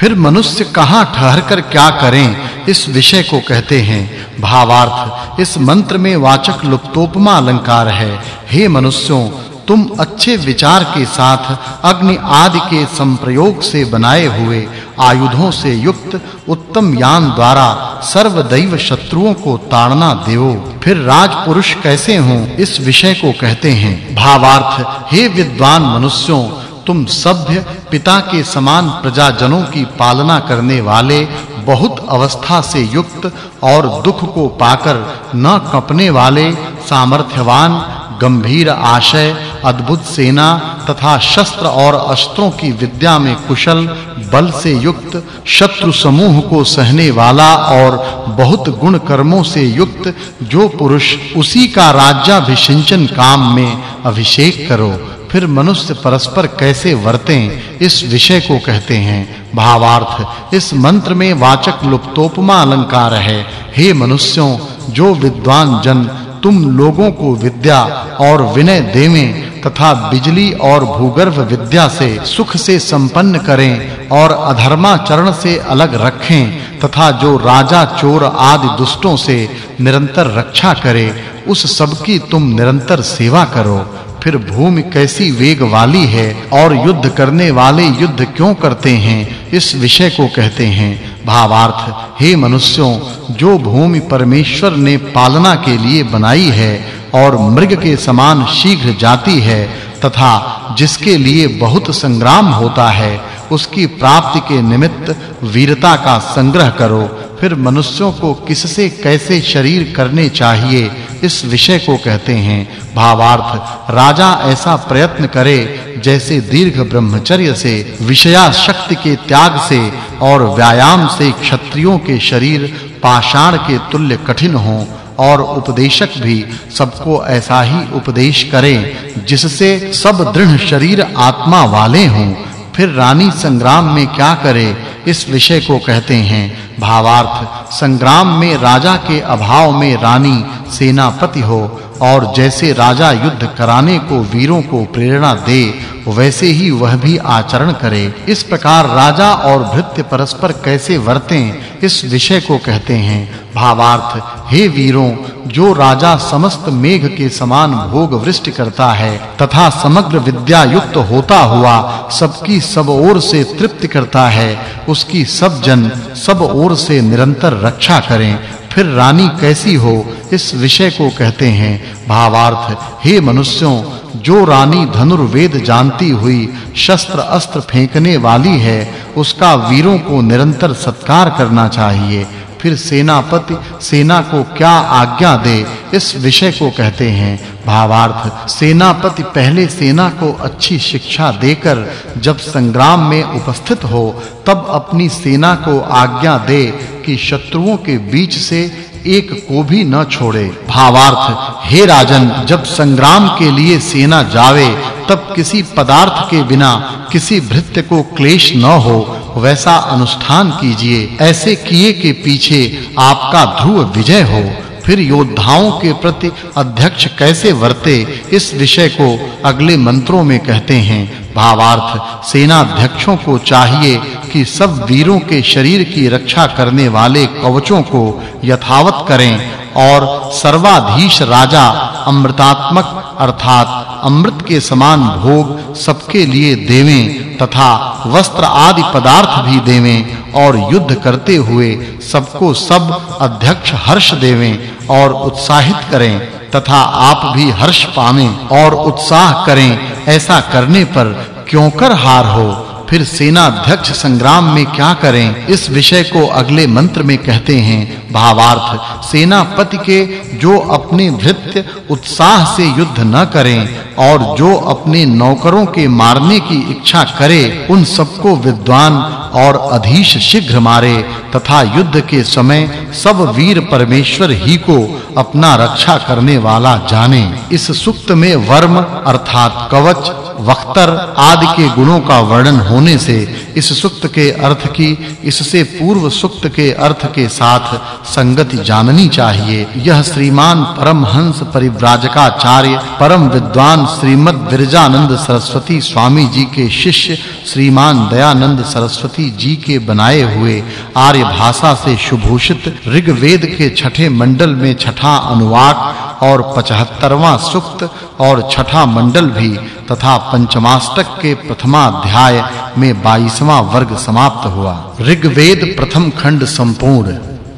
फिर मनुष्य कहाँ ठहरकर क्या करें, इस विषय को कहते हैं। भावार्थ, इस मंत्र में वाचक् लुप्तोपमा अलंकार है। हे मनुष्यों, तुम अच्छे विचार के साथ अग्नि आदि के संप्रयोग से बनाए हुए आयुधों से युक्त उत्तम यान द्वारा सर्वदैव शत्रुओं को ताड़ना देओ फिर राजपुरुष कैसे हों, इस विषय को कहते हैं। भावार्थ, हे विद्वान मनुष्यों तुम सभ्य पिता के समान प्रजाजनों की पालना करने वाले बहुत अवस्था से युक्त और दुख को पाकर न कपने वाले सामर्थ्यवान, गंभीर आशय, अद्भुत सेना तथा शस्त्र और अस्त्रों की विद्या में कुशल, बल से युक्त, शत्रु समूह को सहने वाला और बहुत गुण कर्मों से युक्त जो पुरुष उसी का राज्याभिषिंचन काम में अभिषेक करो। फिर मनुष्य परस्पर कैसे वर्तें, इस विषय को कहते हैं। भावार्थ, इस मंत्र में वाचक् लुप्तोपमा अलंकार है। हे मनुष्यों, जो विद्वान जन, तुम लोगों को विद्या और विनय देवें तथा बिजली और भूगर्भ विद्या से सुख से संपन्न करें और अधर्माचरण से अलग रखें तथा जो राजा, चोर आदि दुष्टों से निरंतर रक्षा करे, उस सब की तुम निरंतर सेवा करो। फिर भूमि कैसी वेग वाली है और युद्ध करने वाले युद्ध क्यों करते हैं? इस विषय को कहते हैं। भावार्थ, हे मनुष्यों, जो भूमि परमेश्वर ने पालना के लिए बनाई है और मृग के समान शीघ्र जाती है तथा जिसके लिए बहुत संग्राम होता है, उसकी प्राप्ति के निमित्त वीरता का संग्रह करो। फिर मनुष्यों को किससे कैसे शरीर करने चाहिए? इस विषय को कहते हैं, भावार्थ, राजा ऐसा प्रयत्न करे जैसे दीर्घ ब्रह्मचर्य से विषया शक्ति के त्याग से और व्यायाम से क्षत्रियों के शरीर पाषाण के तुल्य कठिन हों और उपदेशक भी सबको ऐसा ही उपदेश करें, जिससे सब दृढ़ शरीर आत्मा वाले हों। फिर रानी संग्राम में क्या करे, इस विषय को कहते हैं, भावार्थ, संग्राम में राजा के अभाव में रानी सेनापति हो और जैसे राजा युद्ध कराने को वीरों को प्रेरणा दे, वैसे ही वह भी आचरण करे। इस प्रकार राजा और भृत्य परस्पर कैसे वर्तें, इस विषय को कहते हैं। भावार्थ, हे वीरों, जो राजा समस्त मेघ के समान भोग वृष्टि करता है, तथा समग्र विद्या युक्त होता हुआ सबकी सब ओर से तृप्ति करता है, उसकी सब जन सब ओर से निरंतर रक्षा करें फिर रानी कैसी हो? इस विषय को कहते हैं। भावार्थ, हे मनुष्यों, जो रानी धनुर्वेद जानती हुई शस्त्र अस्त्र फेंकने वाली है, उसका वीरों को निरंतर सत्कार करना चाहिए। फिर सेनापति, सेना को क्या आज्ञा दे? इस विषय को कहते हैं भावार्थ। सेनापति पहले सेना को अच्छी शिक्षा देकर जब संग्राम में उपस्थित हो, तब अपनी सेना को आज्ञा दे कि शत्रुओं के बीच से एक को भी न छोड़े। भावार्थ, हे राजन, जब संग्राम के लिए सेना जावे, तब किसी पदार्थ के बिना किसी भृत्य को क्लेश न हो वैसा अनुष्ठान कीजिए। ऐसे किए के पीछे आपका ध्रुव विजय हो। फिर योद्धाओं के प्रति अध्यक्ष कैसे वर्ते, इस विषय को अगले मंत्रों में कहते हैं। भावार्थ सेना अध्यक्षों को चाहिए कि सब वीरों के शरीर की रक्षा करने वाले कवचों को यथावत करें। और सर्वाधीश राजा अमृतात्मक अर्थात अमृत के समान भोग सबके लिए देवें तथा वस्त्र आदि पदार्थ भी देवें और युद्ध करते हुए सबको सब अध्यक्ष हर्ष देवें और उत्साहित करें तथा आप भी हर्ष पावें और उत्साह करें, ऐसा करने पर क्यों कर हार हो? फिर सेना अध्यक्ष संग्राम में क्या करें? इस विषय को अगले मंत्र में कहते हैं, भावार्थ, सेनापति के जो अपने भृत्य उत्साह से युद्ध न करें और जो अपने नौकरों के मारने की इच्छा करे, उन सबको विद्वान और अधीश शीघ्र मारे, तथा युद्ध के समय सब वीर परमेश्वर ही को अपना रक्षा करने वाला जाने। इस सुक्त में वर्म, अर्थात कवच, वख्तर आदि के गुणों का वर्णन हो होने से, इस सुक्त के अर्थ की, इससे पूर्व सुक्त के अर्थ के साथ संगति जाननी चाहिए। यह श्रीमान परमहंस परिव्राजकाचार्य, परम विद्वान श्रीमद् विरजानंद सरस्वती स्वामी जी के शिष्य, श्रीमान दयानंद सरस्वती जी के बनाए हुए आर्य भाषा से सुभूषित ऋग्वेद के छठे मंडल में छठा अनुवाक और 75वां सुक्त और छठा मंडल भी तथा पंचमाष्टक के प्रथमा अध्याय में 22वां वर्ग समाप्त हुआ। ऋग्वेद प्रथम खंड संपूर्ण।